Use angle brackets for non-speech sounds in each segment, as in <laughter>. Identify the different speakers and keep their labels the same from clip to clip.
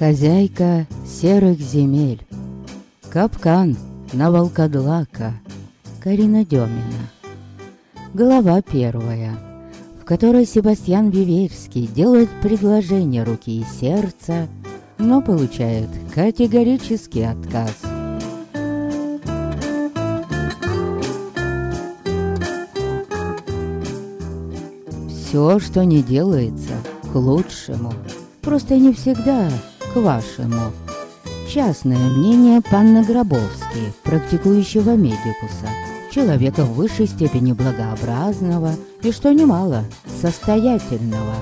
Speaker 1: Хозяйка серых земель. Капкан на волкодлака. Карина Демина. Глава первая, в которой Себастьян Виверский делает предложение руки и сердца, но получает категорический отказ. Все, что не делается, к лучшему. Просто не всегда к вашему. Частное мнение панны Гробовски, практикующего медикуса, человека в высшей степени благообразного и, что немало, состоятельного.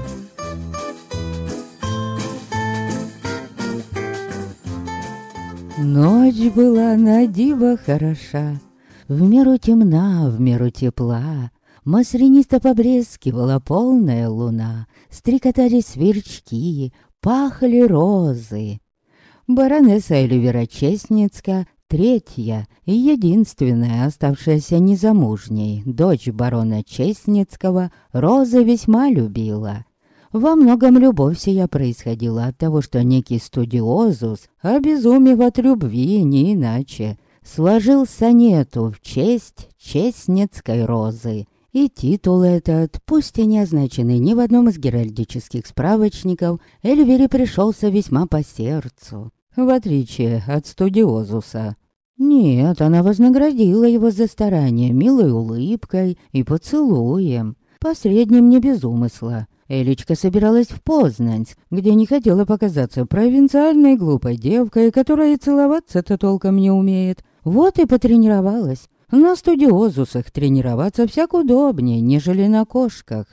Speaker 1: Ночь была на диво хороша, в меру темна, в меру тепла, Маслянисто побрезкивала полная луна, Стрекотали сверчки, пахли розы. Баронесса Эльвира Честницка, третья и единственная оставшаяся незамужней, дочь барона Честницкого, Роза весьма любила. Во многом любовь сия происходила от того, что некий студиозус, обезумев от любви не иначе, сложил сонету в честь Честницкой Розы — и титул этот, пусть и не означенный ни в одном из геральдических справочников, Эльвире пришелся весьма по сердцу, в отличие от студиозуса. Нет, она вознаградила его за старание милой улыбкой и поцелуем, посредним не без умысла. Элечка собиралась в Познань, где не хотела показаться провинциальной глупой девкой, которая целоваться-то толком не умеет. Вот и потренировалась. На студиозусах тренироваться всяк удобнее, нежели на кошках.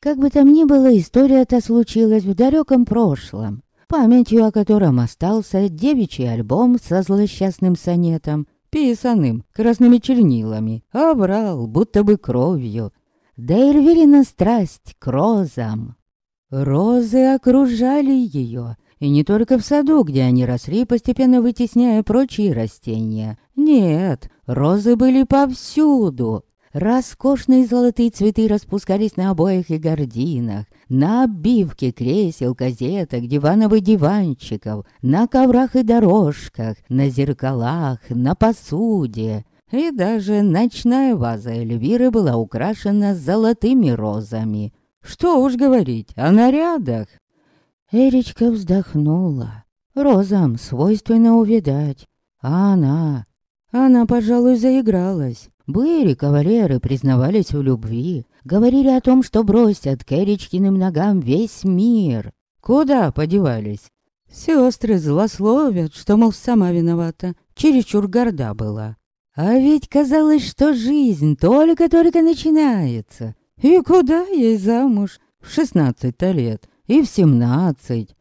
Speaker 1: Как бы там ни было, история-то случилась в далеком прошлом, памятью о котором остался девичий альбом со злосчастным сонетом, писанным красными чернилами, а будто бы кровью. Да Эльвирина страсть к розам. Розы окружали ее, и не только в саду, где они росли, постепенно вытесняя прочие растения. Нет, розы были повсюду. Роскошные золотые цветы распускались на обоях и гординах, на обивке кресел, газеток, диванов и диванчиков, на коврах и дорожках, на зеркалах, на посуде. И даже ночная ваза Эльвиры была украшена золотыми розами. Что уж говорить о нарядах. Эричка вздохнула. Розам свойственно увидать. А она... Она, пожалуй, заигралась. Были кавалеры, признавались в любви. Говорили о том, что бросят к Эричкиным ногам весь мир. Куда подевались? Сестры злословят, что, мол, сама виновата. Чересчур горда была. А ведь казалось, что жизнь только-только начинается. И куда ей замуж? В шестнадцать-то лет и в семнадцать.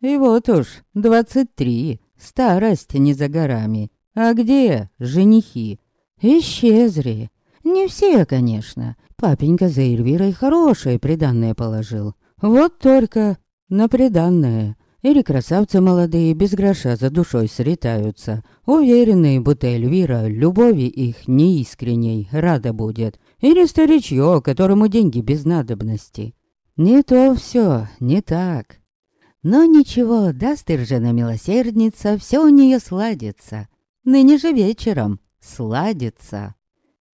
Speaker 1: И вот уж двадцать три, старость не за горами. А где женихи? Исчезли. Не все, конечно. Папенька за Эльвирой хорошее приданное положил. Вот только на приданное. Или красавцы молодые без гроша за душой сретаются, уверенные, будто Эльвира любови их неискренней рада будет. Или старичье, которому деньги без надобности. Не то все, не так. Но ничего, даст Иржена милосердница, все у нее сладится. Ныне же вечером сладится.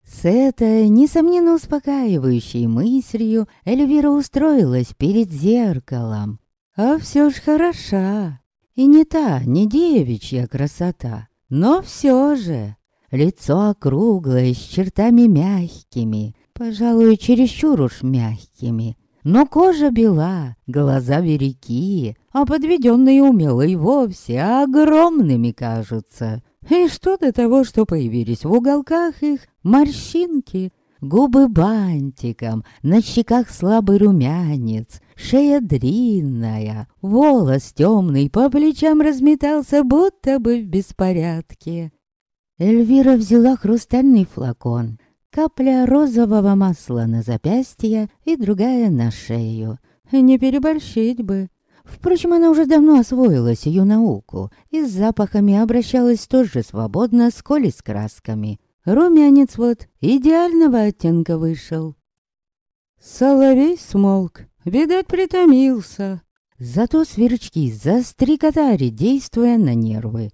Speaker 1: С этой, несомненно, успокаивающей мыслью Эльвира устроилась перед зеркалом. А все ж хороша. И не та, не девичья красота, но все же. Лицо округлое, с чертами мягкими, пожалуй, чересчур уж мягкими, но кожа бела, глаза велики, а подведенные умело и вовсе огромными кажутся. И что до того, что появились в уголках их морщинки, губы бантиком, на щеках слабый румянец, шея длинная, волос темный по плечам разметался, будто бы в беспорядке. Эльвира взяла хрустальный флакон, Капля розового масла на запястье и другая на шею. Не переборщить бы. Впрочем, она уже давно освоила сию науку и с запахами обращалась столь же свободно, сколь и с красками. Румянец вот идеального оттенка вышел. Соловей смолк, видать, притомился. Зато сверчки застрекотали, действуя на нервы.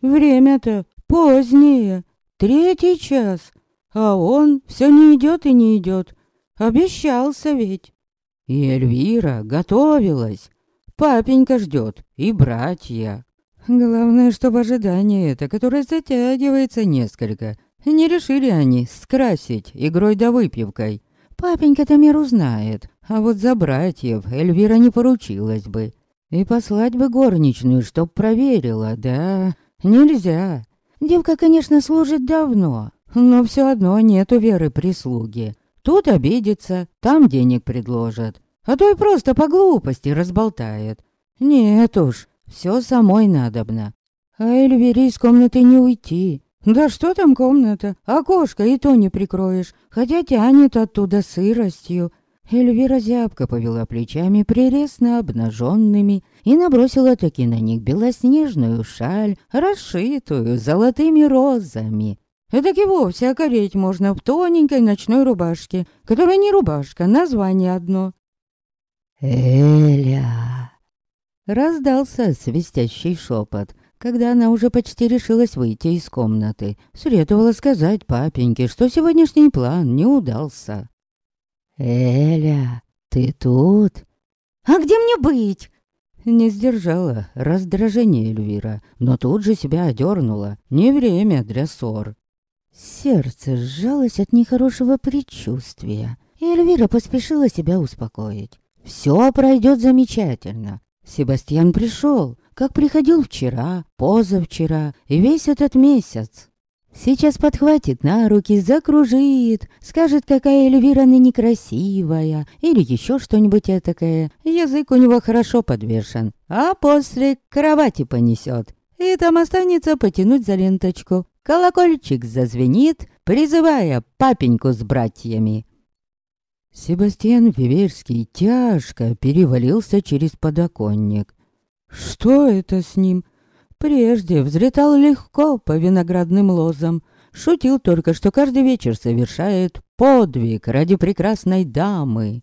Speaker 1: Время-то позднее, третий час, а он все не идет и не идет. Обещался ведь. И Эльвира готовилась. Папенька ждет, и братья. Главное, чтобы ожидание это, которое затягивается несколько, не решили они скрасить игрой да выпивкой. Папенька-то меру знает, а вот за братьев Эльвира не поручилась бы. И послать бы горничную, чтоб проверила, да... Нельзя. Девка, конечно, служит давно, но все одно нету веры прислуги. Тут обидится, там денег предложат, а то и просто по глупости разболтает. Нет уж, все самой надобно. А Эльвире из комнаты не уйти. Да что там комната? Окошко и то не прикроешь, хотя тянет оттуда сыростью. Эльвира зябко повела плечами, прелестно обнаженными, и набросила таки на них белоснежную шаль, расшитую золотыми розами. Эдак и вовсе окореть можно в тоненькой ночной рубашке, которая не рубашка, название одно. «Эля!» Раздался свистящий шепот, когда она уже почти решилась выйти из комнаты. Средовало сказать папеньке, что сегодняшний план не удался. «Эля, ты тут?» «А где мне быть?» Не сдержала раздражение Эльвира, но тут же себя одернула. Не время для ссор. Сердце сжалось от нехорошего предчувствия, и Эльвира поспешила себя успокоить. Все пройдет замечательно. Себастьян пришел, как приходил вчера, позавчера и весь этот месяц. Сейчас подхватит на руки, закружит, скажет, какая Эльвира некрасивая, или еще что-нибудь этакое. Язык у него хорошо подвешен, а после к кровати понесет. И там останется потянуть за ленточку. Колокольчик зазвенит, призывая папеньку с братьями. Себастьян Виверский тяжко перевалился через подоконник. Что это с ним? Прежде взлетал легко по виноградным лозам. Шутил только, что каждый вечер совершает подвиг ради прекрасной дамы.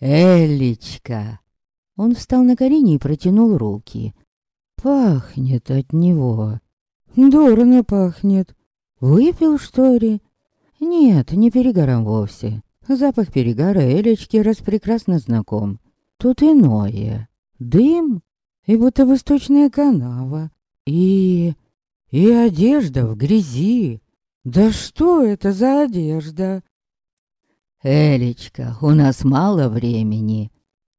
Speaker 1: «Элечка!» Он встал на колени и протянул руки. «Пахнет от него. Дурно пахнет. Выпил, что ли?» «Нет, не перегаром вовсе. Запах перегара Элечки раз прекрасно знаком. Тут иное. Дым и будто восточная канава, и... и одежда в грязи. Да что это за одежда? «Элечка, у нас мало времени».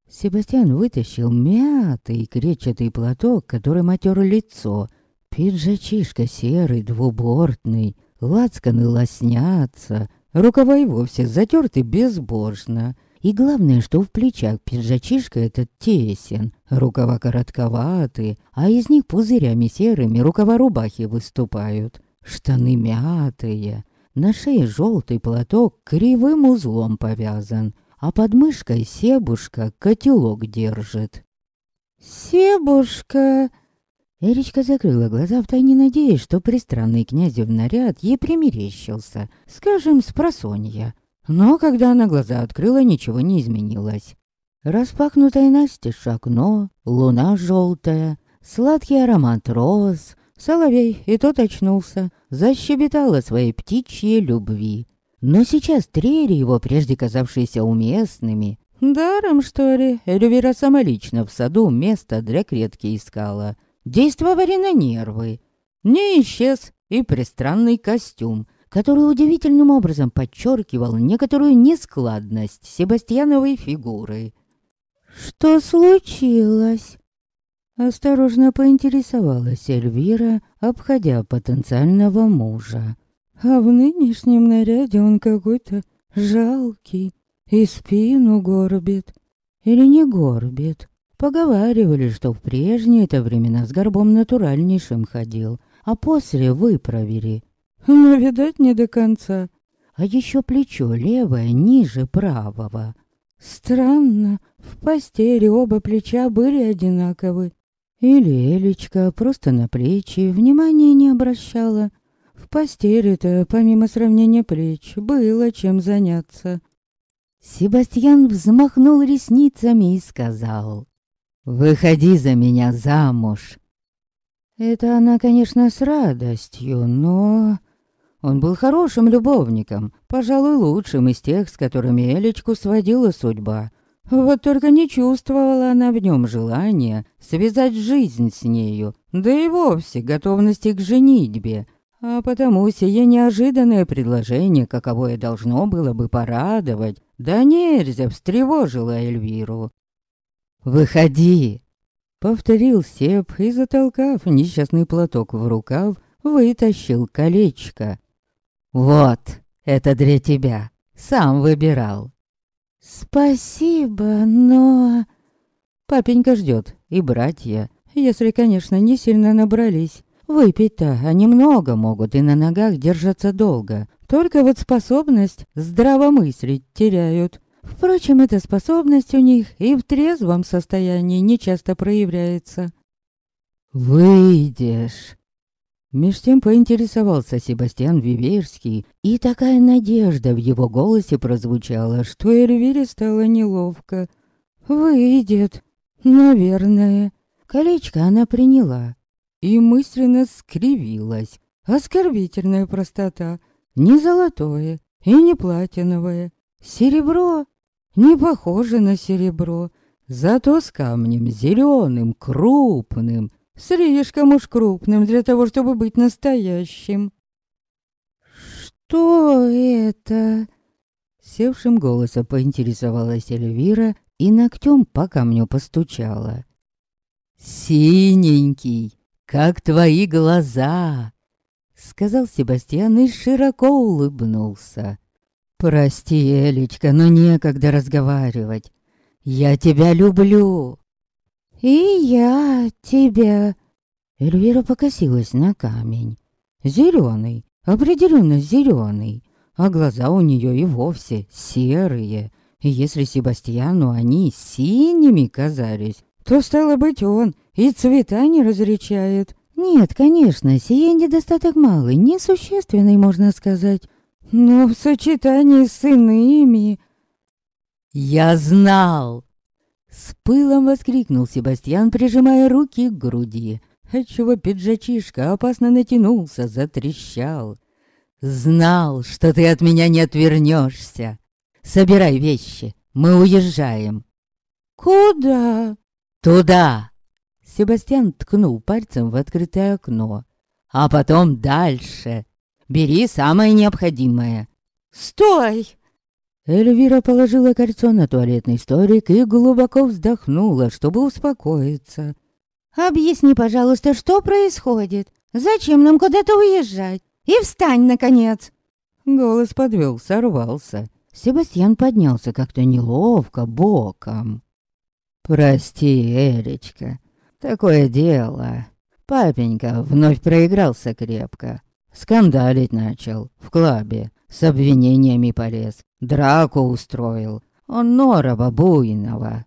Speaker 1: Себастьян вытащил мятый кречетый платок, который матер лицо. Пиджачишка серый, двубортный, лацканы лоснятся, рукава и вовсе затерты безбожно. И главное, что в плечах пиджачишка этот тесен, рукава коротковаты, а из них пузырями серыми рукава рубахи выступают. Штаны мятые, на шее желтый платок кривым узлом повязан, а под мышкой Себушка котелок держит. «Себушка!» Эричка закрыла глаза, втайне надеясь, что пристранный князев наряд ей примерещился, скажем, с просонья. Но когда она глаза открыла, ничего не изменилось. Распахнутое настежь окно, луна желтая, сладкий аромат роз, соловей и тот очнулся, защебетал о своей птичьей любви. Но сейчас трели его, прежде казавшиеся уместными, даром, что ли, Эльвира самолично в саду место для клетки искала. Действовали на нервы. Не исчез и пристранный костюм, который удивительным образом подчеркивал некоторую нескладность Себастьяновой фигуры. «Что случилось?» Осторожно поинтересовалась Эльвира, обходя потенциального мужа. А в нынешнем наряде он какой-то жалкий и спину горбит. Или не горбит. Поговаривали, что в прежние-то времена с горбом натуральнейшим ходил, а после выправили. Но, видать, не до конца. А еще плечо левое ниже правого. Странно, в постели оба плеча были одинаковы. Или Элечка просто на плечи внимания не обращала. В постели-то, помимо сравнения плеч, было чем заняться. Себастьян взмахнул ресницами и сказал. Выходи за меня замуж. Это она, конечно, с радостью, но... Он был хорошим любовником, пожалуй, лучшим из тех, с которыми Элечку сводила судьба. Вот только не чувствовала она в нем желания связать жизнь с нею, да и вовсе готовности к женитьбе. А потому сие неожиданное предложение, каковое должно было бы порадовать, да нельзя встревожило Эльвиру. «Выходи!» — повторил Сеп и, затолкав несчастный платок в рукав, вытащил колечко. «Вот, это для тебя. Сам выбирал». «Спасибо, но...» Папенька ждет, и братья, если, конечно, не сильно набрались. Выпить-то они много могут и на ногах держатся долго. Только вот способность здравомыслить теряют. Впрочем, эта способность у них и в трезвом состоянии нечасто проявляется. «Выйдешь!» Меж тем поинтересовался Себастьян Виверский, и такая надежда в его голосе прозвучала, что Эльвире стало неловко. «Выйдет, наверное». Колечко она приняла и мысленно скривилась. Оскорбительная простота, не золотое и не платиновое. Серебро не похоже на серебро, зато с камнем зеленым, крупным — Слишком уж крупным для того, чтобы быть настоящим. «Что это?» Севшим голосом поинтересовалась Эльвира и ногтем по камню постучала. «Синенький, как твои глаза!» Сказал Себастьян и широко улыбнулся. «Прости, Элечка, но некогда разговаривать. Я тебя люблю!» «И я тебя...» Эльвира покосилась на камень. Зеленый, определенно зеленый, а глаза у нее и вовсе серые. И если Себастьяну они синими казались, то, стало быть, он и цвета не различает. Нет, конечно, сие недостаток малый, несущественный, можно сказать. Но в сочетании с иными... «Я знал!» С пылом воскликнул Себастьян, прижимая руки к груди, отчего пиджачишка опасно натянулся, затрещал. «Знал, что ты от меня не отвернешься. Собирай вещи, мы уезжаем». «Куда?» «Туда!» Себастьян ткнул пальцем в открытое окно. «А потом дальше. Бери самое необходимое». «Стой!» Эльвира положила кольцо на туалетный столик и глубоко вздохнула, чтобы успокоиться. «Объясни, пожалуйста, что происходит? Зачем нам куда-то уезжать? И встань, наконец!» Голос подвел, сорвался. Себастьян поднялся как-то неловко, боком. «Прости, Эречка, такое дело. Папенька вновь проигрался крепко. Скандалить начал в клабе, с обвинениями полез. Драку устроил. Он норова буйного.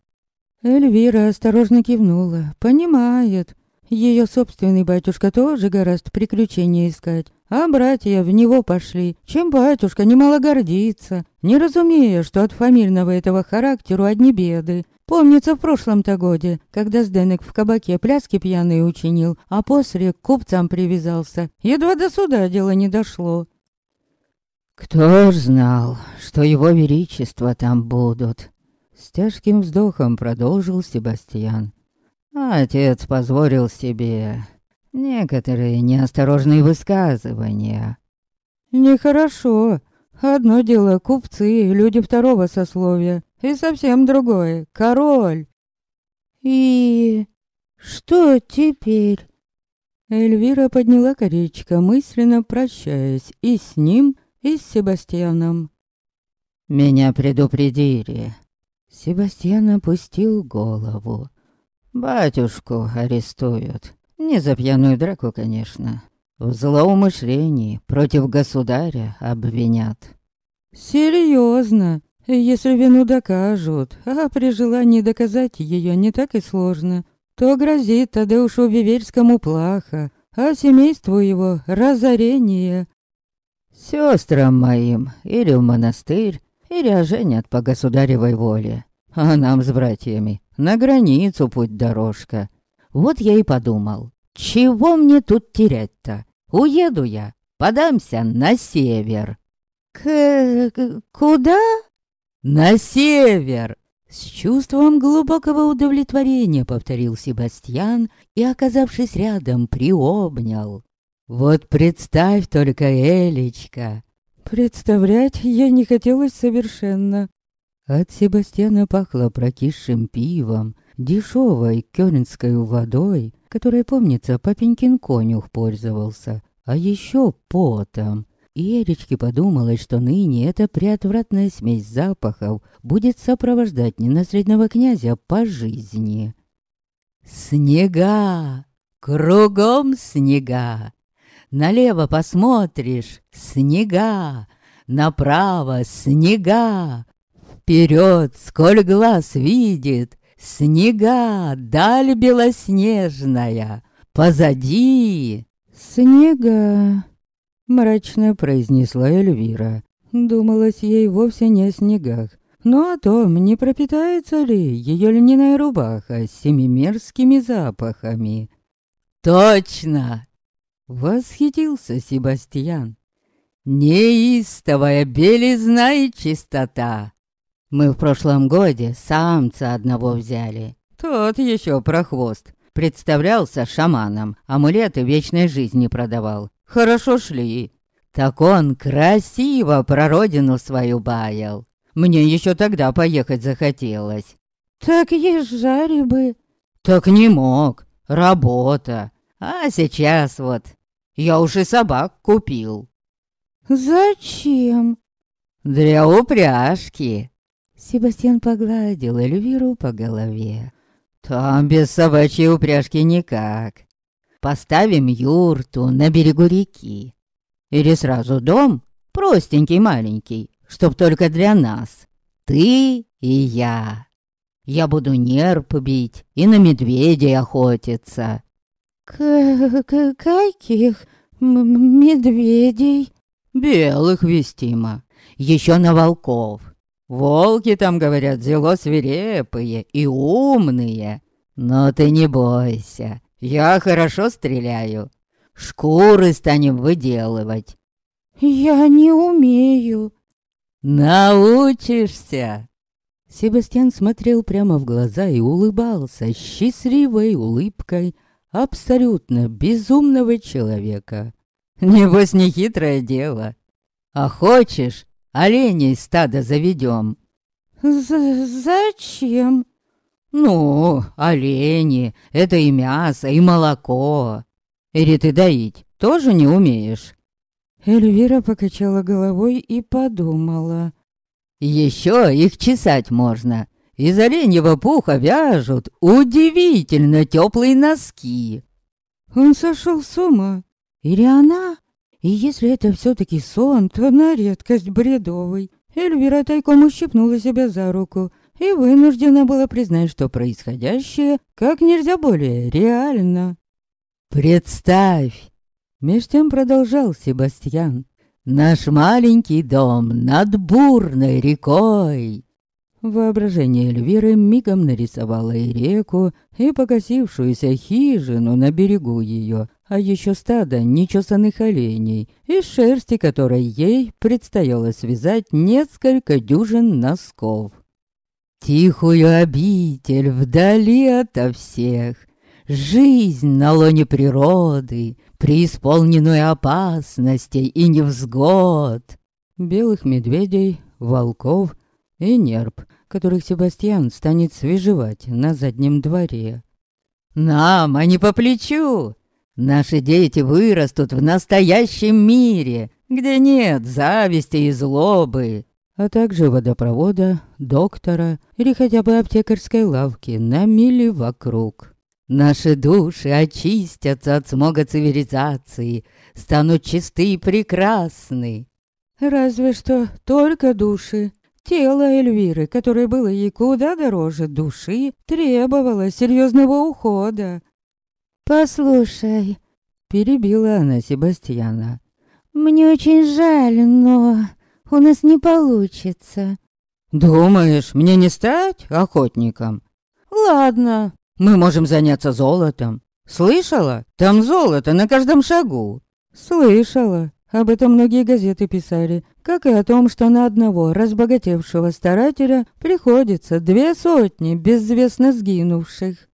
Speaker 1: Эльвира осторожно кивнула. Понимает. Ее собственный батюшка тоже гораздо приключения искать. А братья в него пошли, чем батюшка немало гордится, не разумея, что от фамильного этого характеру одни беды. Помнится в прошлом-то годе, когда Сденек в кабаке пляски пьяные учинил, а после к купцам привязался. Едва до суда дело не дошло. Кто ж знал, что его величество там будут? С тяжким вздохом продолжил Себастьян. Отец позволил себе некоторые неосторожные высказывания. Нехорошо. Одно дело купцы, люди второго сословия, и совсем другое — король. И что теперь? Эльвира подняла коречко, мысленно прощаясь и с ним, и с Себастьяном. Меня предупредили. Себастьян опустил голову. Батюшку арестуют. Не за пьяную драку, конечно. В злоумышлении против государя обвинят. Серьезно? Если вину докажут, а при желании доказать ее не так и сложно, то грозит Тадеушу Виверскому плохо, а семейству его разорение. Сестрам моим или в монастырь, или оженят по государевой воле. А нам с братьями на границу путь дорожка. Вот я и подумал, чего мне тут терять-то? Уеду я, подамся на север.
Speaker 2: К... куда?
Speaker 1: На север! С чувством глубокого удовлетворения повторил Себастьян и, оказавшись рядом, приобнял. Вот представь только, Элечка.
Speaker 2: Представлять я не хотелось совершенно.
Speaker 1: От Себастьяна пахло прокисшим пивом, дешевой кёрнской водой, которой, помнится, папенькин конюх пользовался, а еще потом. И Эричке подумалось, что ныне эта приотвратная смесь запахов будет сопровождать ненаследного князя по жизни. Снега! Кругом снега! Налево посмотришь — снега, направо — снега. Вперед, сколь глаз видит, снега, даль белоснежная, позади
Speaker 2: снега. Мрачно произнесла Эльвира. Думалось ей вовсе не о снегах. Но о том, не пропитается ли ее льняная рубаха с семимерскими запахами.
Speaker 1: «Точно!» — восхитился Себастьян. «Неистовая белизна и чистота!» Мы в прошлом годе самца одного взяли. Тот еще прохвост. Представлялся шаманом, амулеты вечной жизни продавал. Хорошо шли. Так он красиво про родину свою баял. Мне еще тогда поехать захотелось.
Speaker 2: Так езжали бы.
Speaker 1: Так не мог. Работа. А сейчас вот. Я уж и собак купил.
Speaker 2: Зачем?
Speaker 1: Для упряжки.
Speaker 2: Себастьян погладил Эльвиру по голове.
Speaker 1: Там без собачьей упряжки никак. Поставим юрту на берегу реки. Или сразу дом, простенький маленький, чтоб только для нас. Ты и я. Я буду нерп бить и на медведей охотиться.
Speaker 2: К, -к каких медведей?
Speaker 1: Белых вестимо. Еще на волков. Волки там, говорят, зело свирепые и умные. Но ты не бойся, я хорошо стреляю. Шкуры станем выделывать.
Speaker 2: Я не умею.
Speaker 1: Научишься. Себастьян смотрел прямо в глаза и улыбался счастливой улыбкой абсолютно безумного человека. Небось, не хитрое дело. А хочешь, оленей стадо заведем?
Speaker 2: З «Зачем?»
Speaker 1: «Ну, олени — это и мясо, и молоко. Или ты доить тоже не умеешь?»
Speaker 2: Эльвира покачала головой и подумала.
Speaker 1: «Еще их чесать можно. Из оленьего пуха вяжут удивительно теплые носки».
Speaker 2: Он сошел с ума. Или она? И если это все-таки сон, то на редкость бредовый. Эльвира тайком ущипнула себя за руку и вынуждена была признать, что происходящее как нельзя более реально.
Speaker 1: «Представь!» Меж тем продолжал Себастьян. «Наш маленький дом над бурной рекой!» Воображение Эльвиры мигом нарисовало и реку, и покосившуюся хижину на берегу ее, а еще стадо нечесанных оленей, из шерсти которой ей предстояло связать несколько дюжин носков. Тихую обитель вдали ото всех, Жизнь на лоне природы, преисполненную опасностей и невзгод. Белых медведей, волков и нерп, которых Себастьян станет свежевать на заднем дворе. Нам они по плечу. Наши дети вырастут в настоящем мире, где нет зависти и злобы, а также водопровода, доктора или хотя бы аптекарской лавки на мили вокруг. Наши души очистятся от смога цивилизации, станут чисты и прекрасны.
Speaker 2: Разве что только души. Тело Эльвиры, которое было ей куда дороже души, требовало серьезного ухода.
Speaker 1: «Послушай», — перебила она Себастьяна, — «мне очень жаль, но у нас не получится».
Speaker 2: Думаешь, мне не стать охотником? Ладно, мы можем заняться золотом. Слышала? Там золото на каждом шагу. Слышала. Об этом многие газеты писали, как и о том, что на одного разбогатевшего старателя приходится две сотни безвестно сгинувших.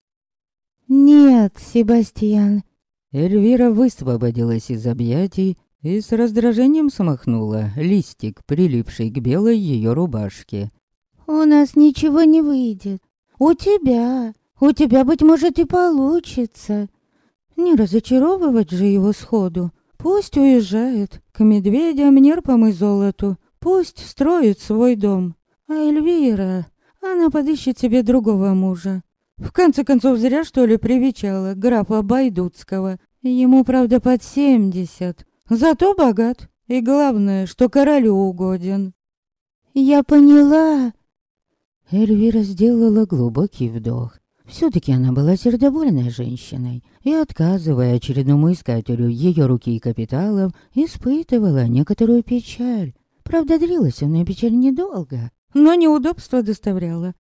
Speaker 1: «Нет, Себастьян».
Speaker 2: Эльвира высвободилась из объятий и с раздражением смахнула листик, прилипший к белой ее рубашке.
Speaker 1: «У нас ничего не выйдет. У тебя, у тебя, быть может, и получится. Не разочаровывать же его сходу. Пусть уезжает к медведям, нерпам и золоту. Пусть строит свой дом. А Эльвира, она подыщет себе другого мужа. В конце концов, зря что ли привечала графа Байдутского. Ему, правда, под семьдесят. Зато богат. И главное, что королю угоден. Я поняла. Эльвира сделала глубокий вдох. Все-таки она была сердобольной женщиной и, отказывая очередному искателю ее руки и капиталов, испытывала некоторую печаль. Правда, длилась она печаль недолго, но неудобства доставляла.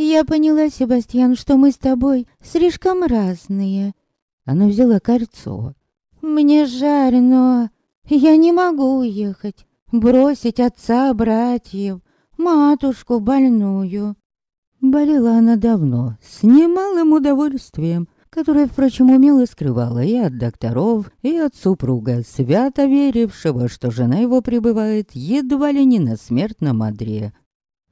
Speaker 1: «Я поняла, Себастьян, что мы с тобой слишком разные». Она взяла кольцо. «Мне жаль, но я не могу уехать, бросить отца, братьев, матушку больную». Болела она давно, с немалым удовольствием, которое, впрочем, умело скрывала и от докторов, и от супруга, свято верившего, что жена его пребывает едва ли не на смертном одре.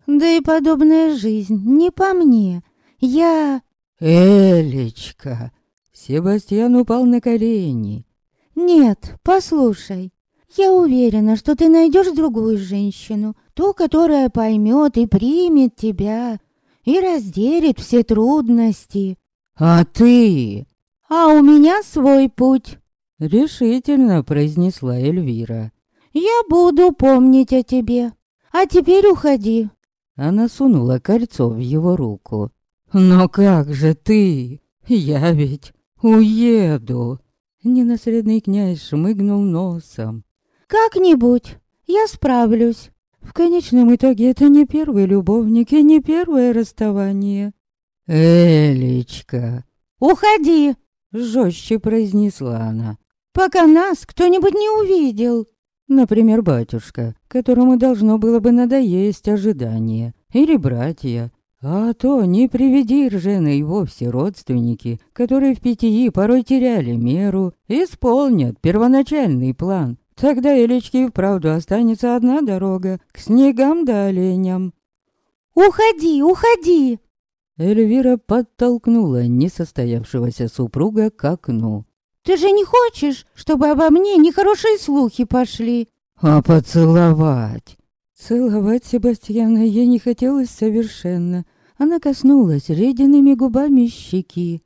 Speaker 1: Да и подобная жизнь не по мне. Я...
Speaker 2: Элечка! Себастьян упал на колени.
Speaker 1: Нет, послушай. Я уверена, что ты найдешь другую женщину, ту, которая поймет и примет тебя, и разделит все трудности.
Speaker 2: А ты?
Speaker 1: А у меня свой путь.
Speaker 2: Решительно произнесла Эльвира.
Speaker 1: Я буду помнить о тебе. А теперь уходи.
Speaker 2: Она сунула кольцо в его руку. «Но как же ты? Я ведь уеду!» Ненаследный князь шмыгнул носом.
Speaker 1: «Как-нибудь, я справлюсь.
Speaker 2: В конечном итоге это не первый любовник и не первое расставание». «Элечка!»
Speaker 1: «Уходи!»
Speaker 2: — жестче произнесла она.
Speaker 1: «Пока нас кто-нибудь не увидел!»
Speaker 2: Например, батюшка, которому должно было бы надоесть ожидание, или братья. А то не приведи ржены и вовсе родственники, которые в питьи порой теряли меру, исполнят первоначальный план. Тогда Элечке и вправду останется одна дорога к снегам да оленям.
Speaker 1: «Уходи, уходи!»
Speaker 2: Эльвира подтолкнула несостоявшегося супруга к окну.
Speaker 1: Ты же не хочешь, чтобы обо мне нехорошие слухи пошли?»
Speaker 2: «А поцеловать?» Целовать Себастьяна ей не хотелось совершенно. Она коснулась ледяными губами щеки.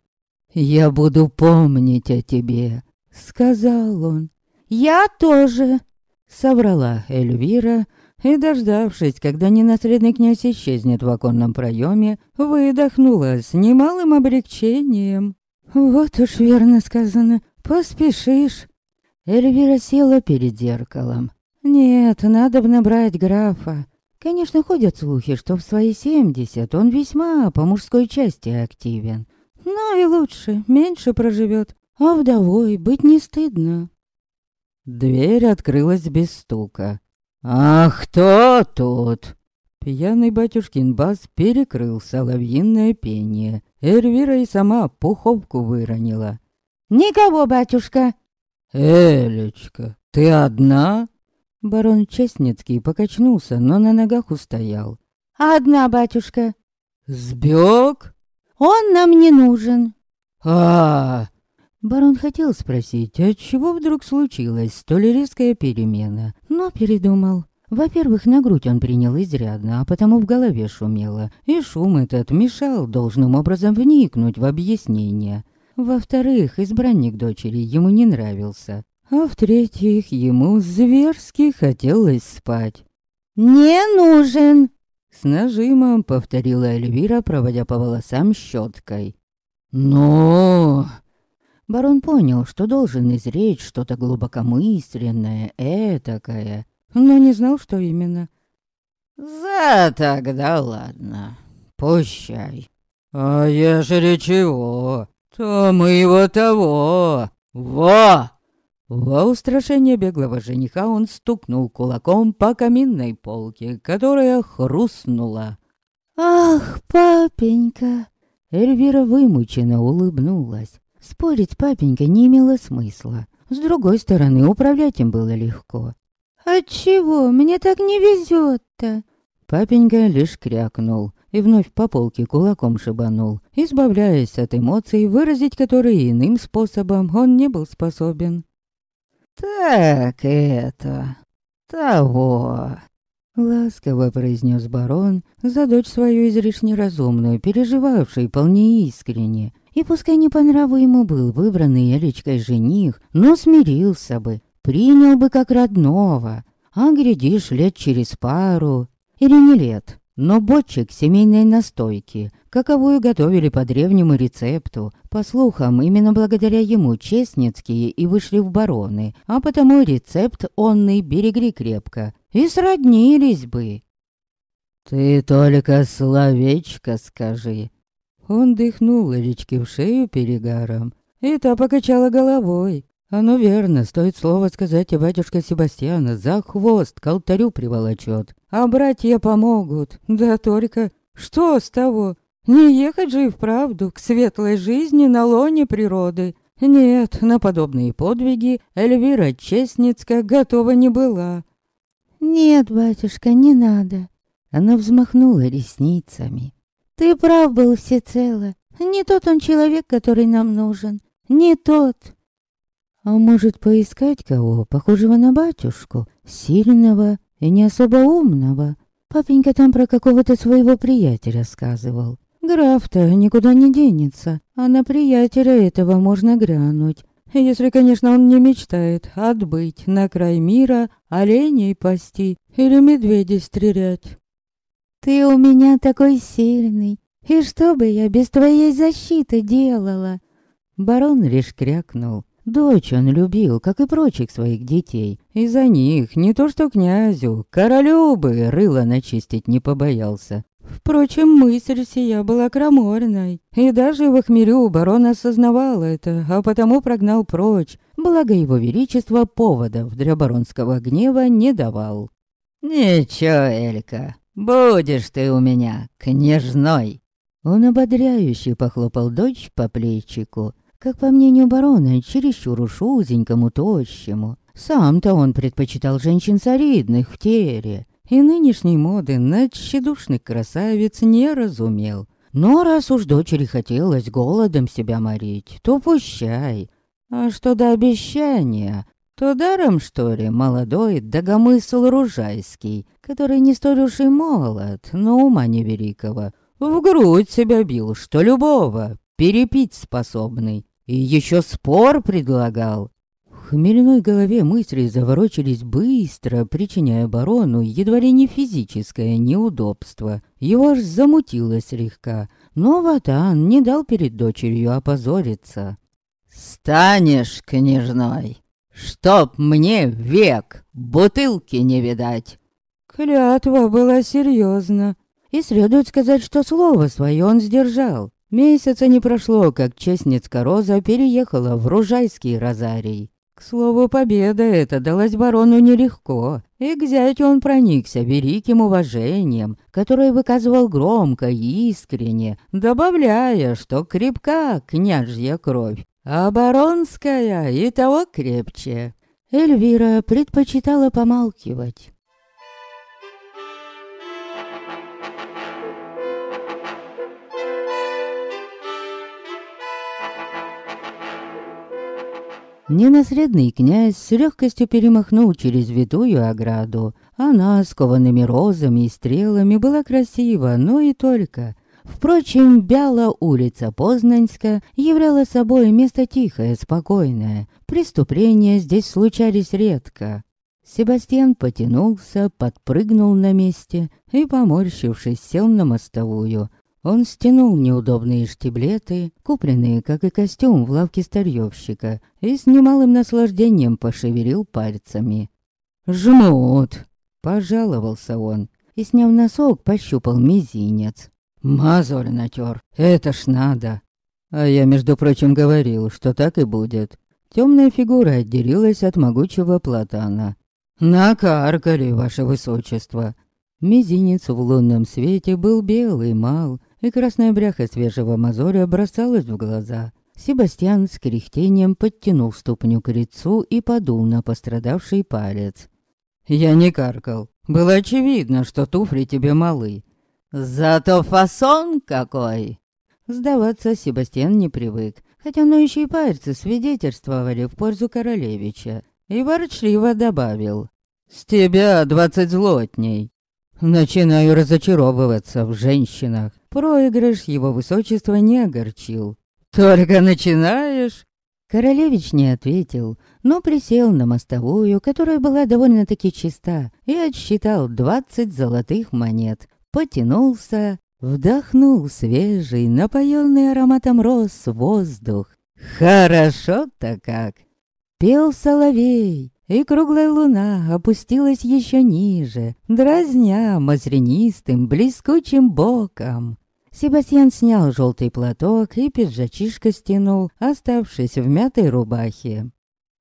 Speaker 2: «Я буду помнить о тебе», — сказал он.
Speaker 1: «Я тоже», —
Speaker 2: соврала Эльвира, и, дождавшись, когда ненаследный князь исчезнет в оконном проеме, выдохнула с немалым облегчением. «Вот уж верно сказано, «Поспешишь». Эльвира села перед зеркалом. «Нет, надо набрать графа. Конечно, ходят слухи, что в свои семьдесят он весьма по мужской части активен. Но и лучше, меньше проживет, а вдовой быть не стыдно». Дверь открылась без стука. «Ах, кто тут?» Пьяный батюшкин бас перекрыл соловьиное пение. Эльвира и сама пуховку выронила.
Speaker 1: «Никого, батюшка!»
Speaker 2: «Элечка, ты одна?» Барон Честницкий покачнулся, но на ногах устоял.
Speaker 1: «Одна, батюшка».
Speaker 2: «Сбег?»
Speaker 1: «Он нам не нужен».
Speaker 2: А, -а, Барон хотел спросить, отчего вдруг случилась столь резкая перемена, но передумал. Во-первых, на грудь он принял изрядно, а потому в голове шумело, и шум этот мешал должным образом вникнуть в объяснение. Во-вторых, избранник дочери ему не нравился. А в-третьих, ему зверски хотелось спать.
Speaker 1: «Не нужен!»
Speaker 2: С нажимом повторила Эльвира, проводя по волосам щеткой. «Но...» Барон понял, что должен изречь что-то глубокомысленное, этакое, но не знал, что именно.
Speaker 1: «За тогда ладно, пущай».
Speaker 2: «А ежели чего, то мы его того, во!»
Speaker 1: Во устрашение беглого жениха он стукнул кулаком по каминной полке, которая хрустнула. «Ах, папенька!» Эльвира вымученно улыбнулась. Спорить папенька не имело смысла. С другой стороны, управлять им было легко. «Отчего? Мне так не везет-то!» Папенька лишь крякнул и вновь по полке кулаком шибанул, избавляясь от эмоций, выразить которые иным способом он не был способен. «Так это... того...» Ласково произнес барон за дочь свою излишне разумную, переживавшей вполне искренне. И пускай не по нраву ему был выбранный Элечкой жених, но смирился бы, принял бы как родного. А глядишь, лет через пару, или не лет, но бочек семейной настойки, каковую готовили по древнему рецепту. По слухам, именно благодаря ему честницкие и вышли в бароны, а потому рецепт онный берегли крепко. И сроднились бы. «Ты только словечко скажи». Он дыхнул Речки в шею перегаром, и та покачала головой. Оно верно, стоит слово сказать, и батюшка Себастьяна за хвост к алтарю приволочет. А братья помогут. Да только что с того? Не ехать же и вправду к светлой жизни на лоне природы. Нет, на подобные подвиги Эльвира Честницкая готова не была. «Нет, батюшка, не надо». Она взмахнула ресницами. «Ты прав был всецело. Не тот он человек, который нам нужен. Не тот». А может, поискать кого, похожего на батюшку, сильного и не особо умного? Папенька там про какого-то своего приятеля рассказывал. Граф-то никуда не денется, а на приятеля этого можно грянуть. Если, конечно, он не мечтает отбыть на край мира, оленей пасти или медведей стрелять. «Ты у меня такой сильный, и что бы я без твоей защиты делала?» Барон лишь крякнул. Дочь он любил, как и прочих своих детей. И за них не то что князю, королю бы рыло начистить не побоялся. Впрочем, мысль сия была крамольной, и даже в Ахмирю барон осознавал это, а потому прогнал прочь, благо его величество поводов для баронского гнева не давал. «Ничего, Элька, будешь ты у меня княжной!» Он ободряюще похлопал дочь по плечику, как по мнению барона, чересчур уж узенькому, тощему. Сам-то он предпочитал женщин солидных в теле, и нынешней моды на тщедушных красавиц не разумел. Но раз уж дочери хотелось голодом себя морить, то пущай. А что до обещания, то даром, что ли, молодой догомысл Ружайский, который не столь уж и молод, но ума невеликого, в грудь себя бил, что любого перепить способный. И еще спор предлагал. В хмельной голове мысли заворочились быстро, причиняя барону едва ли не физическое неудобство. Его аж замутило слегка, но Ватан не дал перед дочерью опозориться. «Станешь княжной, чтоб мне век бутылки не видать!» Клятва была серьезна, и следует сказать, что слово свое он сдержал. Месяца не прошло, как честницка Роза переехала в Ружайский розарий. К слову, победа эта далась барону нелегко, и к зятю он проникся великим уважением, которое выказывал громко и искренне, добавляя, что крепка княжья кровь, а баронская и того крепче. Эльвира предпочитала помалкивать. Ненаследный князь с легкостью перемахнул через витую ограду. Она с коваными розами и стрелами была красива, но и только. Впрочем, Бяла улица Познаньска являла собой место тихое, спокойное. Преступления здесь случались редко. Себастьян потянулся, подпрыгнул на месте и, поморщившись, сел на мостовую. Он стянул неудобные штиблеты, купленные, как и костюм, в лавке старьевщика, и с немалым наслаждением пошевелил пальцами. «Жмут!» — пожаловался он. и, сняв носок, пощупал мизинец. «Мозоль натер, это ж надо!» А я, между прочим, говорил, что так и будет. Темная фигура отделилась от могучего платана. «Накаркали, ваше высочество!» Мизинец в лунном свете был белый, мал, и красная бряха свежего мозоля бросалась в глаза. Себастьян с кряхтением подтянул ступню к лицу и подул на пострадавший палец. «Я не каркал. Было очевидно, что туфли тебе малы». «Зато фасон какой!» Сдаваться Себастьян не привык, хотя ноющие пальцы свидетельствовали в пользу королевича, и ворчливо добавил. «С тебя двадцать злотней». Начинаю разочаровываться в женщинах. Проигрыш его высочества не огорчил. «Только начинаешь?» Королевич не ответил, но присел на мостовую, которая была довольно-таки чиста, и отсчитал двадцать золотых монет, потянулся, вдохнул свежий, напоенный ароматом роз воздух. Хорошо-то как! Пел соловей, и круглая луна опустилась еще ниже, дразня маслянистым, блескучим боком. Себастьян снял желтый платок и пиджачишко стянул, оставшись в мятой рубахе.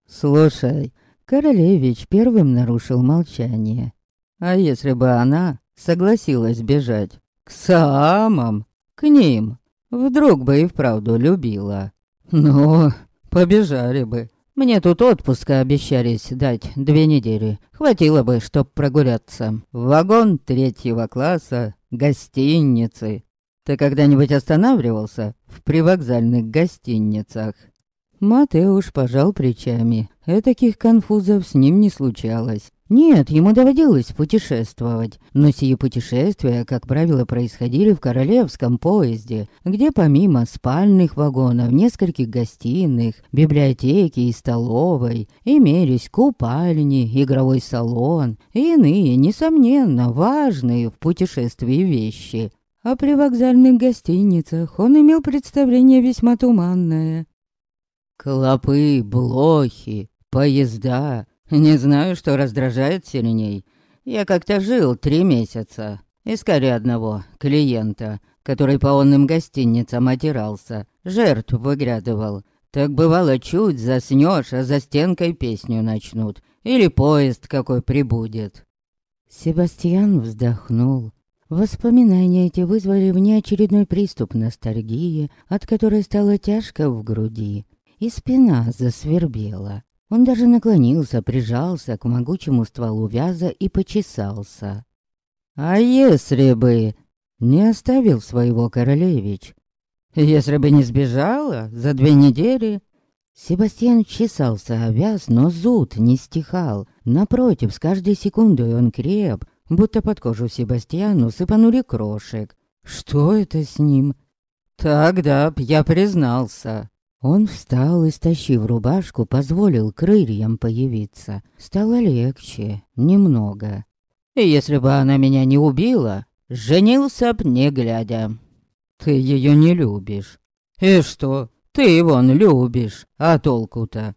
Speaker 1: «Слушай, Королевич первым нарушил молчание. А если бы она согласилась бежать к самым, к ним, вдруг бы и вправду любила? Ну, побежали бы. Мне тут отпуска обещались дать две недели. Хватило бы, чтоб прогуляться. Вагон третьего класса, гостиницы, ты когда-нибудь останавливался в привокзальных гостиницах?» Матеуш пожал плечами. Этаких конфузов с ним не случалось. Нет, ему доводилось путешествовать, но сие путешествия, как правило, происходили в королевском поезде, где помимо спальных вагонов, нескольких гостиных, библиотеки и столовой, имелись купальни, игровой салон и иные, несомненно, важные в путешествии вещи. А при вокзальных гостиницах он имел представление весьма туманное. Клопы, блохи, поезда. Не знаю, что раздражает сильней. Я как-то жил три месяца. Искали одного клиента, который по онным гостиницам отирался, жертв выглядывал. Так бывало, чуть заснешь, а за стенкой песню начнут. Или поезд какой прибудет. Себастьян вздохнул. Воспоминания эти вызвали внеочередной приступ ностальгии, от которой стало тяжко в груди, и спина засвербела. Он даже наклонился, прижался к могучему стволу вяза и почесался. «А если бы...» — не оставил своего королевич. «Если бы не сбежала за две недели...» Себастьян чесался о вяз, но зуд не стихал. Напротив, с каждой секундой он креп, будто под кожу Себастьяну сыпанули крошек. Что это с ним? Тогда б я признался. Он встал и, стащив рубашку, позволил крыльям появиться. Стало легче, немного. И если бы она меня не убила, женился б не глядя. Ты ее не любишь. И что? Ты его любишь, а толку-то?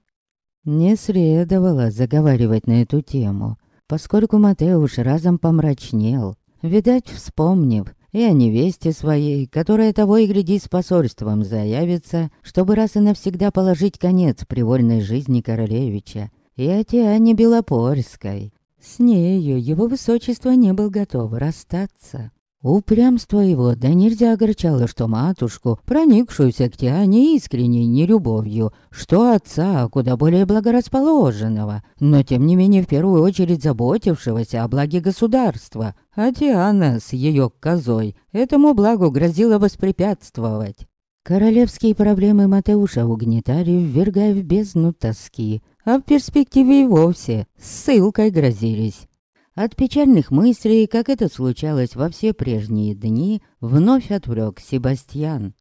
Speaker 1: Не следовало заговаривать на эту тему поскольку Матеуш разом помрачнел, видать, вспомнив и о невесте своей, которая того и гляди с посольством заявится, чтобы раз и навсегда положить конец привольной жизни королевича, и о Тиане Белопольской. С нею его высочество не был готов расстаться. Упрямство его да нельзя огорчало, что матушку, проникшуюся к Тиане искренней нелюбовью, что отца, куда более благорасположенного, но тем не менее в первую очередь заботившегося о благе государства, а Тиана с ее козой этому благу грозила воспрепятствовать. Королевские проблемы Матеуша угнетали, ввергая в бездну тоски, а в перспективе и вовсе ссылкой грозились. От печальных мыслей, как это случалось во все прежние дни, вновь отвлек Себастьян.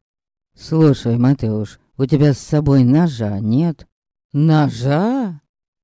Speaker 1: «Слушай, Матеуш, у тебя с собой ножа нет?» «Ножа?»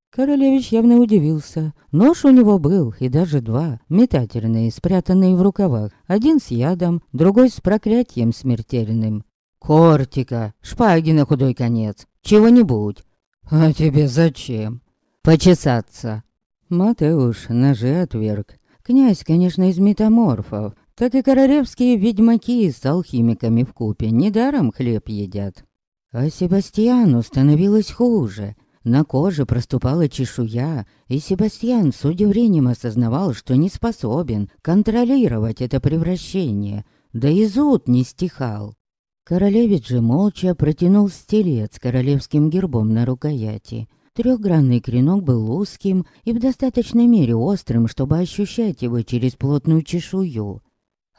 Speaker 1: Королевич явно удивился. Нож у него был, и даже два, метательные, спрятанные в рукавах. Один с ядом, другой с проклятием смертельным. «Кортика, шпаги на худой конец, чего-нибудь». «А тебе зачем?» «Почесаться». Матеуш ножи отверг. Князь, конечно, из метаморфов, так и королевские ведьмаки с алхимиками в купе недаром хлеб едят. А Себастьяну становилось хуже. На коже проступала чешуя, и Себастьян с удивлением осознавал, что не способен контролировать это превращение, да и зуд не стихал. Королевич же молча протянул стилет с королевским гербом на рукояти. Трехгранный клинок был узким и в достаточной мере острым, чтобы ощущать его через плотную чешую.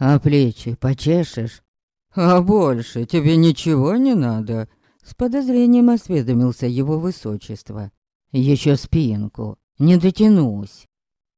Speaker 1: «А плечи почешешь?»
Speaker 2: «А больше тебе ничего не надо?»
Speaker 1: С подозрением осведомился его высочество. «Еще спинку. Не дотянусь».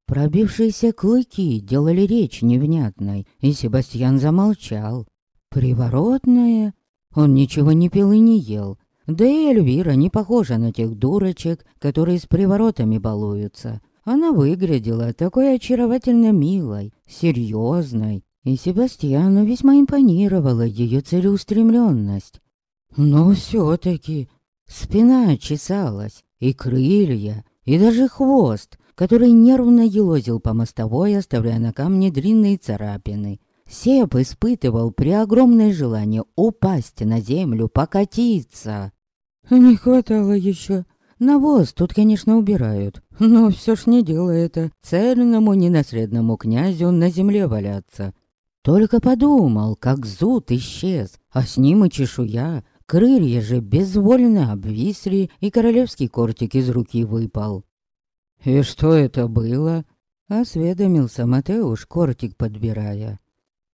Speaker 1: Пробившиеся клыки делали речь невнятной, и Себастьян замолчал. Приворотная? Он ничего не пил и не ел. Да и Эльвира не похожа на тех дурочек, которые с приворотами балуются. Она выглядела такой очаровательно милой, серьезной, и Себастьяну весьма импонировала ее целеустремленность. Но все-таки спина чесалась, и крылья, и даже хвост, который нервно елозил по мостовой, оставляя на камне длинные царапины. Сеп испытывал преогромное желание упасть на землю, покатиться.
Speaker 2: Не хватало еще. Навоз тут, конечно, убирают, но все ж не дело это цельному ненаследному князю на земле валяться.
Speaker 1: Только подумал, как зуд исчез, а с ним и чешуя. Крылья же безвольно обвисли, и королевский кортик из руки выпал.
Speaker 2: «И что это было?»
Speaker 1: — осведомился Матеуш, кортик подбирая.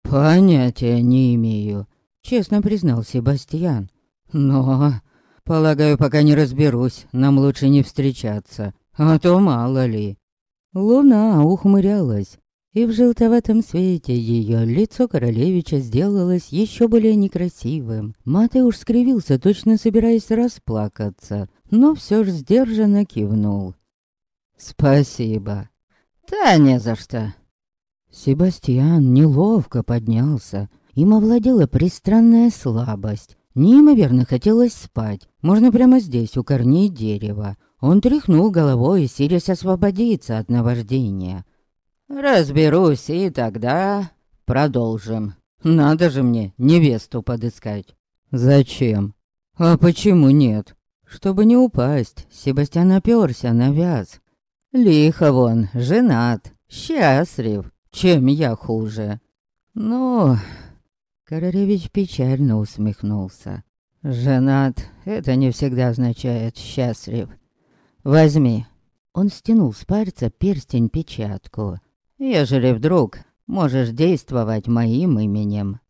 Speaker 2: «Понятия не имею», — честно признал Себастьян. «Но, полагаю, пока не разберусь, нам лучше не встречаться, а то мало ли».
Speaker 1: Луна ухмырялась, и в желтоватом свете ее лицо королевича сделалось еще более некрасивым. Матеуш скривился, точно собираясь расплакаться, но все же сдержанно кивнул.
Speaker 2: «Спасибо». «Да не за что»,
Speaker 1: Себастьян неловко поднялся. Им овладела пристранная слабость. Неимоверно хотелось спать. Можно прямо здесь, у корней дерева. Он тряхнул головой, силясь освободиться от наваждения.
Speaker 2: «Разберусь, и тогда продолжим. Надо же мне невесту подыскать».
Speaker 1: «Зачем?»
Speaker 2: «А почему нет?»
Speaker 1: Чтобы не упасть, Себастьян оперся на вяз.
Speaker 2: Лихо вон, женат, счастлив. Чем я хуже?
Speaker 1: Ну, Королевич печально усмехнулся.
Speaker 2: Женат, это не всегда означает счастлив. Возьми.
Speaker 1: Он стянул с пальца перстень-печатку.
Speaker 2: Ежели вдруг можешь действовать моим именем.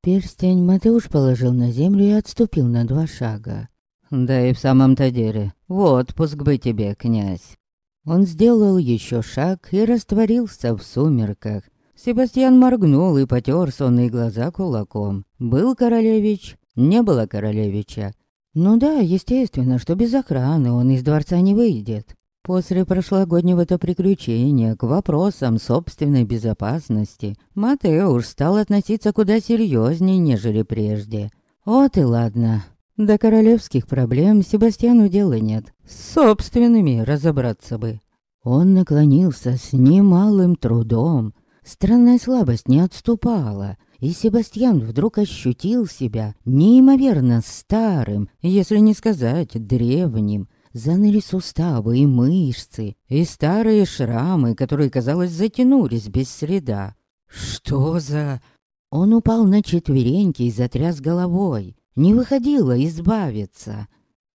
Speaker 1: Перстень Матеуш положил на землю и отступил на два шага.
Speaker 2: Да и в самом-то деле, в отпуск бы тебе, князь.
Speaker 1: Он сделал еще шаг и растворился в сумерках. Себастьян моргнул и потер сонные глаза кулаком. Был королевич, не было королевича. Ну да, естественно, что без охраны он из дворца не выйдет. После прошлогоднего-то приключения к вопросам собственной безопасности Матеуш стал относиться куда серьезнее, нежели прежде. Вот и ладно, до королевских проблем Себастьяну дела нет. С собственными разобраться бы. Он наклонился с немалым трудом. Странная слабость не отступала, и Себастьян вдруг ощутил себя неимоверно старым, если не сказать древним. Заныли суставы и мышцы, и старые шрамы, которые, казалось, затянулись без среда.
Speaker 2: «Что за...»
Speaker 1: Он упал на четвереньки и затряс головой не выходило избавиться.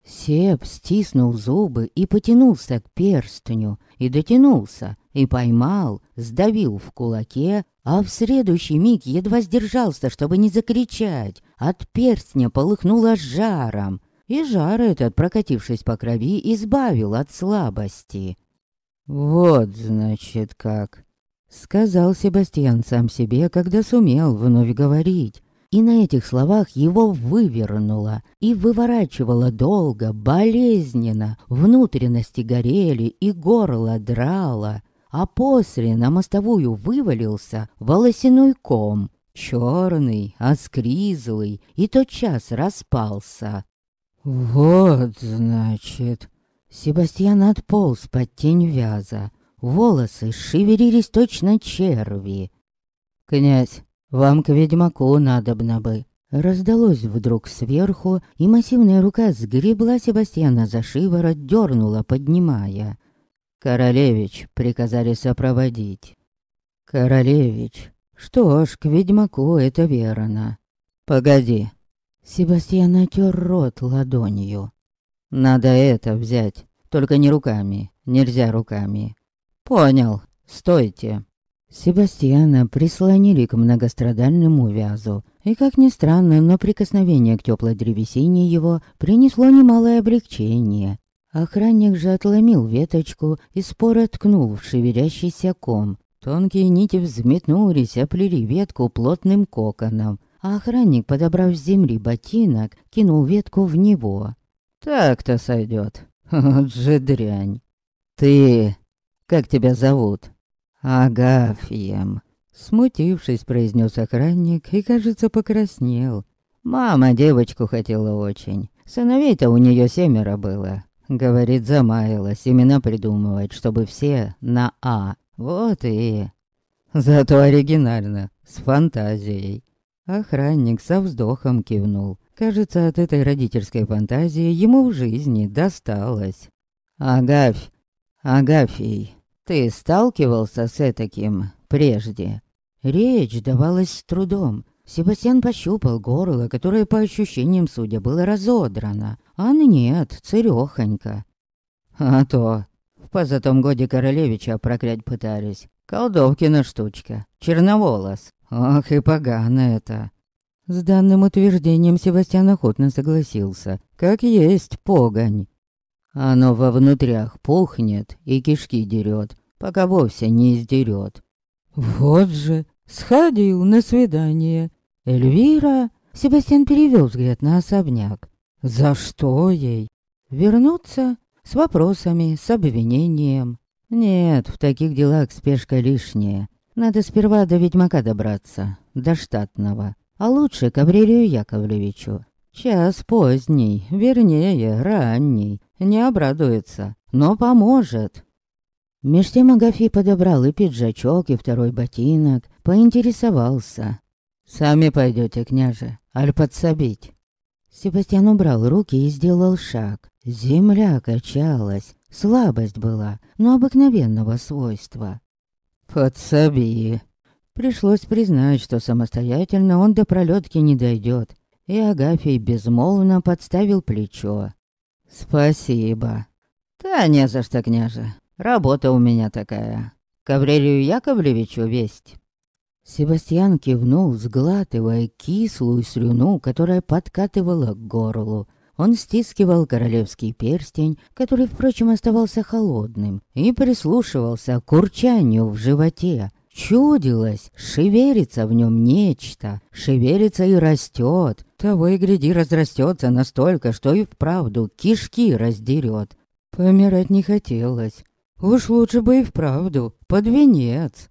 Speaker 1: Сеп стиснул зубы и потянулся к перстню, и дотянулся, и поймал, сдавил в кулаке, а в следующий миг едва сдержался, чтобы не закричать. От перстня полыхнуло жаром, и жар этот, прокатившись по крови, избавил от слабости.
Speaker 2: «Вот, значит, как», —
Speaker 1: сказал Себастьян сам себе, когда сумел вновь говорить и на этих словах его вывернуло и выворачивало долго, болезненно, внутренности горели и горло драло, а после на мостовую вывалился волосяной ком, черный, оскризлый, и тотчас распался.
Speaker 2: «Вот, значит...»
Speaker 1: Себастьян отполз под тень вяза. волосы шевелились точно черви. «Князь, вам к ведьмаку надобно бы». Раздалось вдруг сверху, и массивная рука сгребла Себастьяна за шиворот, дернула, поднимая. Королевич приказали сопроводить. Королевич. Что ж, к ведьмаку это верно. Погоди. Себастьян отер рот ладонью. Надо это взять, только не руками, нельзя руками. Понял, стойте. Себастьяна прислонили к многострадальному вязу, и, как ни странно, но прикосновение к теплой древесине его принесло немалое облегчение. Охранник же отломил веточку и споро ткнул в шевелящийся ком. Тонкие нити взметнулись, оплели ветку плотным коконом, а охранник, подобрав с земли ботинок, кинул ветку в него. «Так-то сойдет. <laughs> Вот же дрянь. Ты... Как тебя зовут?» «Агафьем», — смутившись, произнес охранник и, кажется, покраснел. «Мама девочку хотела очень. Сыновей-то у нее семеро было. Говорит, замаялась имена придумывать, чтобы все на «А». Вот и... Зато оригинально, с фантазией. Охранник со вздохом кивнул. Кажется, от этой родительской фантазии ему в жизни досталось. «Агафь, Агафий, ты сталкивался с этаким прежде?» Речь давалась с трудом. Себастьян пощупал горло, которое, по ощущениям судя, было разодрано. А нет, царёхонька. А то, в позатом годе королевича проклять пытались. Колдовкина штучка, черноволос. Ох и погано это. С данным утверждением Себастьян охотно согласился. Как есть погонь. Оно во внутрях пухнет и кишки дерет, пока вовсе не издерет. Вот же, сходил на свидание. Эльвира... Себастьян перевел взгляд на особняк. За что ей? Вернуться? С вопросами, с обвинением? Нет, в таких делах спешка лишняя. Надо сперва до ведьмака добраться, до штатного. А лучше к Аврелию Яковлевичу. Час поздний, вернее, ранний. Не обрадуется, но поможет. Меж тем Агафий подобрал и пиджачок, и второй ботинок, поинтересовался. «Сами пойдете, княже, аль подсобить?» Себастьян убрал руки и сделал шаг. Земля качалась, слабость была, но обыкновенного свойства. «Подсоби!» Пришлось признать, что самостоятельно он до пролетки не дойдет, и Агафий безмолвно подставил плечо. «Спасибо!» «Да не за что, княже, работа у меня такая. К Аврелию Яковлевичу весть». Себастьян кивнул, сглатывая кислую слюну, которая подкатывала к горлу. Он стискивал королевский перстень, который, впрочем, оставался холодным, и прислушивался к урчанию в животе. Чудилось, шевелится в нем нечто, шевелится и растет. Того и гляди разрастется настолько, что и вправду кишки раздерет. Помирать не хотелось. Уж лучше бы и вправду, под венец.